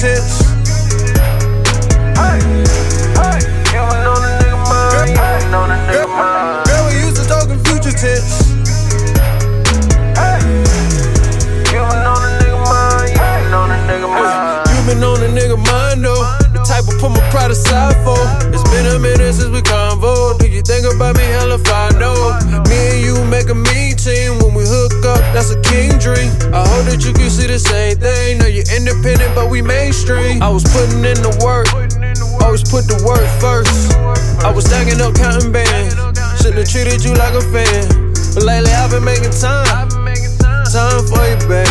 details. I hope that you can see the same thing. Know you're independent, but we mainstream. I was putting in the work, always put the work first. I was stacking up, counting bands. Should've treated you like a fan. But lately I've been making time. Time for you, baby.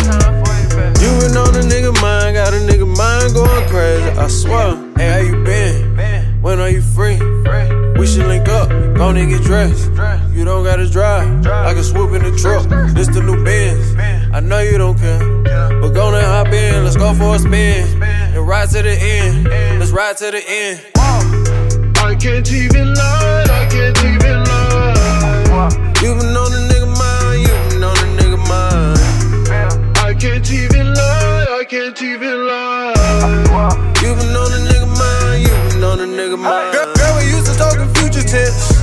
You been on a nigga mind, got a nigga mind going crazy. I swear. And get dressed. You don't gotta drive, I can swoop in the truck. This the new Benz. I know you don't care, but go and hop in. Let's go for a spin and ride to the end. Let's ride to the end. I can't even lie, I can't even lie. You been on a nigga mind, you been on the nigga mind. I can't even lie, I can't even lie. You been on a nigga mind, you been on the nigga mind. Girl, girl we used to talking future tense.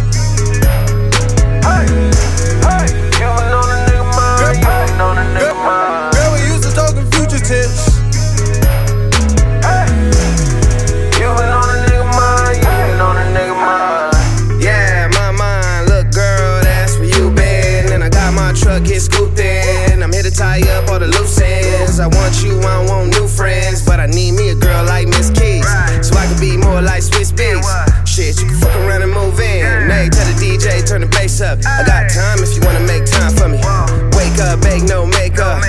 My truck, get scooped in. I'm here to tie up all the loose ends. I want you, I want new friends. But I need me a girl like Miss Keys. So I can be more like Swizz Beatz. Shit, you can fuck around and move in. Hey, tell the DJ, turn the bass up. I got time if you wanna make time for me. Wake up, bake no makeup.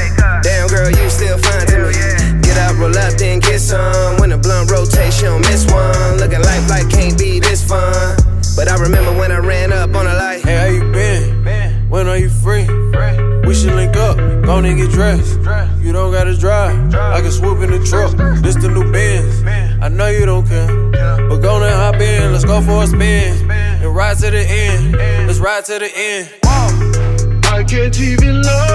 Damn, girl, you still fine to me. Get up, roll up, then get some. When the blunt don't miss one. Looking life like can't be this fun. But I remember when I go and get dressed. You don't gotta drive, I can swoop in the truck. This the new Benz. I know you don't care, but go and hop in. Let's go for a spin and ride to the end. Let's ride to the end. I can't even lie,